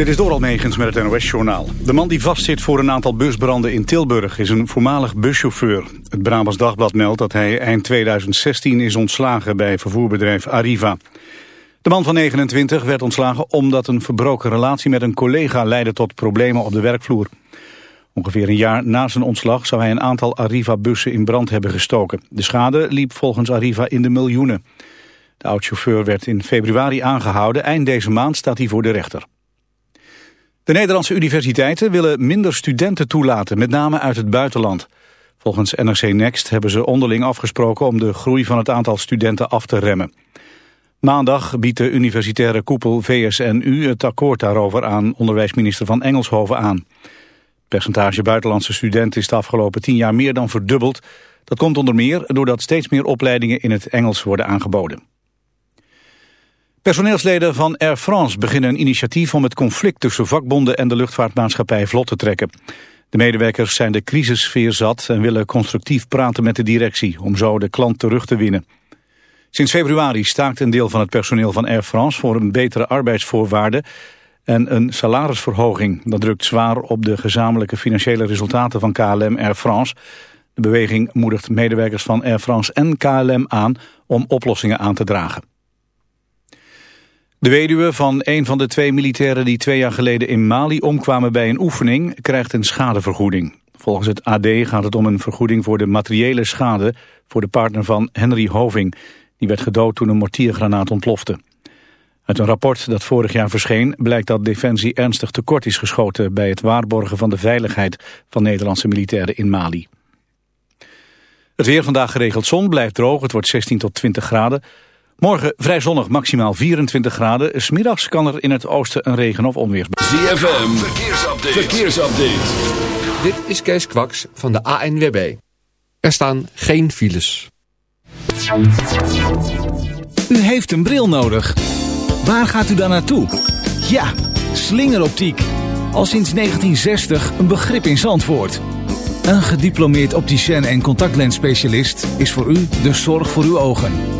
Dit is door Almegens met het NOS-journaal. De man die vastzit voor een aantal busbranden in Tilburg is een voormalig buschauffeur. Het Brabants Dagblad meldt dat hij eind 2016 is ontslagen bij vervoerbedrijf Arriva. De man van 29 werd ontslagen omdat een verbroken relatie met een collega leidde tot problemen op de werkvloer. Ongeveer een jaar na zijn ontslag zou hij een aantal Arriva-bussen in brand hebben gestoken. De schade liep volgens Arriva in de miljoenen. De oud-chauffeur werd in februari aangehouden. Eind deze maand staat hij voor de rechter. De Nederlandse universiteiten willen minder studenten toelaten, met name uit het buitenland. Volgens NRC Next hebben ze onderling afgesproken om de groei van het aantal studenten af te remmen. Maandag biedt de universitaire koepel VSNU het akkoord daarover aan onderwijsminister van Engelshoven aan. Het percentage buitenlandse studenten is de afgelopen tien jaar meer dan verdubbeld. Dat komt onder meer doordat steeds meer opleidingen in het Engels worden aangeboden. Personeelsleden van Air France beginnen een initiatief om het conflict tussen vakbonden en de luchtvaartmaatschappij vlot te trekken. De medewerkers zijn de crisissfeer zat en willen constructief praten met de directie om zo de klant terug te winnen. Sinds februari staakt een deel van het personeel van Air France voor een betere arbeidsvoorwaarden en een salarisverhoging. Dat drukt zwaar op de gezamenlijke financiële resultaten van KLM Air France. De beweging moedigt medewerkers van Air France en KLM aan om oplossingen aan te dragen. De weduwe van een van de twee militairen die twee jaar geleden in Mali omkwamen bij een oefening krijgt een schadevergoeding. Volgens het AD gaat het om een vergoeding voor de materiële schade voor de partner van Henry Hoving. Die werd gedood toen een mortiergranaat ontplofte. Uit een rapport dat vorig jaar verscheen blijkt dat Defensie ernstig tekort is geschoten bij het waarborgen van de veiligheid van Nederlandse militairen in Mali. Het weer vandaag geregeld zon blijft droog, het wordt 16 tot 20 graden. Morgen vrij zonnig, maximaal 24 graden. Smiddags kan er in het oosten een regen- of onweer. ZFM, verkeersupdate. verkeersupdate. Dit is Kees Kwaks van de ANWB. Er staan geen files. U heeft een bril nodig. Waar gaat u dan naartoe? Ja, slingeroptiek. Al sinds 1960 een begrip in Zandvoort. Een gediplomeerd opticien en contactlensspecialist is voor u de zorg voor uw ogen.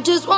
The early morning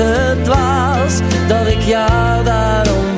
het dwaas dat ik jou daarom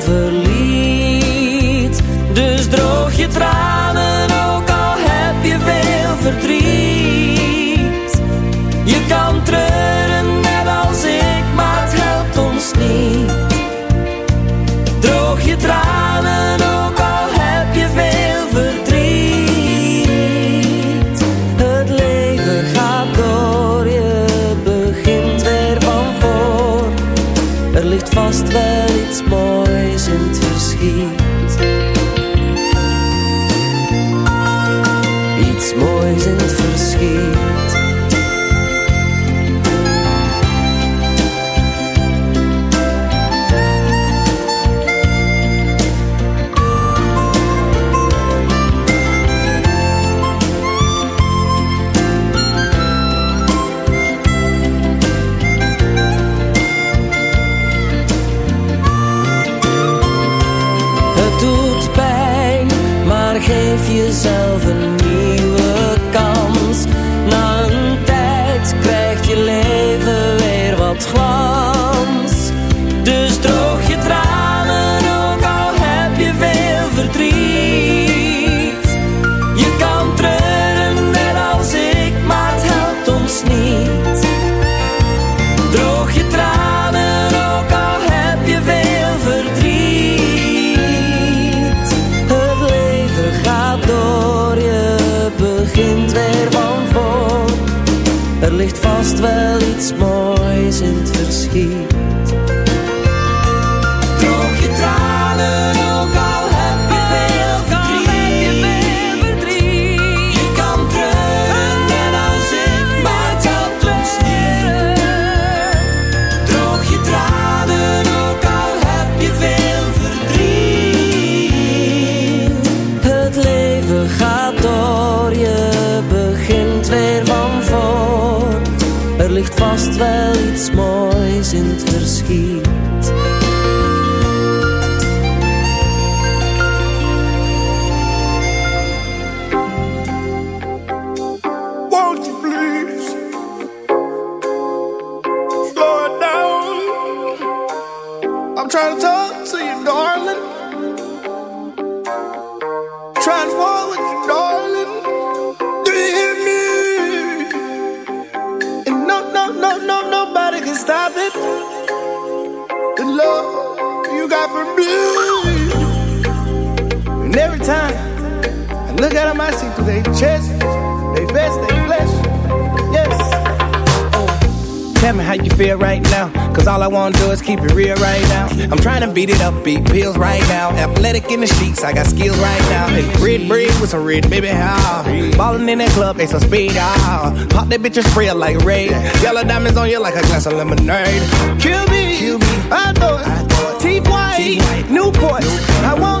beat it up, beat pills right now. Athletic in the sheets, I got skills right now. Hey, red bread with some red, baby, how? Ballin' in that club, they some speed, ah. Pop that bitch and spray her like Ray. Yellow diamonds on you like a glass of lemonade. Kill me, Kill me. I thought, I thought. Teeth white, Newport. I want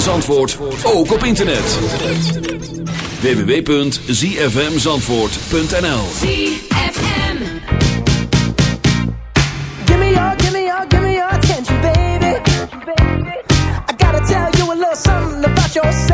van Zandvoort ook op internet. www.zfmzandvoort.nl ZFM Give me your, give me your, give me your attention baby. I gotta tell you a little something about yourself.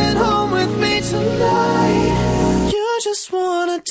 You just wanna.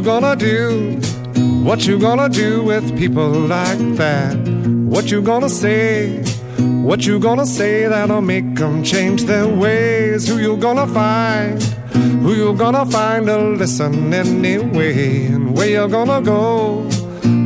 you gonna do? What you gonna do with people like that? What you gonna say? What you gonna say that'll make them change their ways? Who you gonna find? Who you gonna find to listen anyway? And where you gonna go?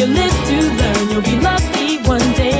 You live to learn, you'll be lucky one day.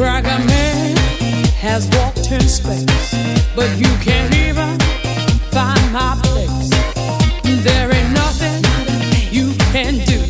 Braga man has walked in space, but you can't even find my place. There ain't nothing you can do.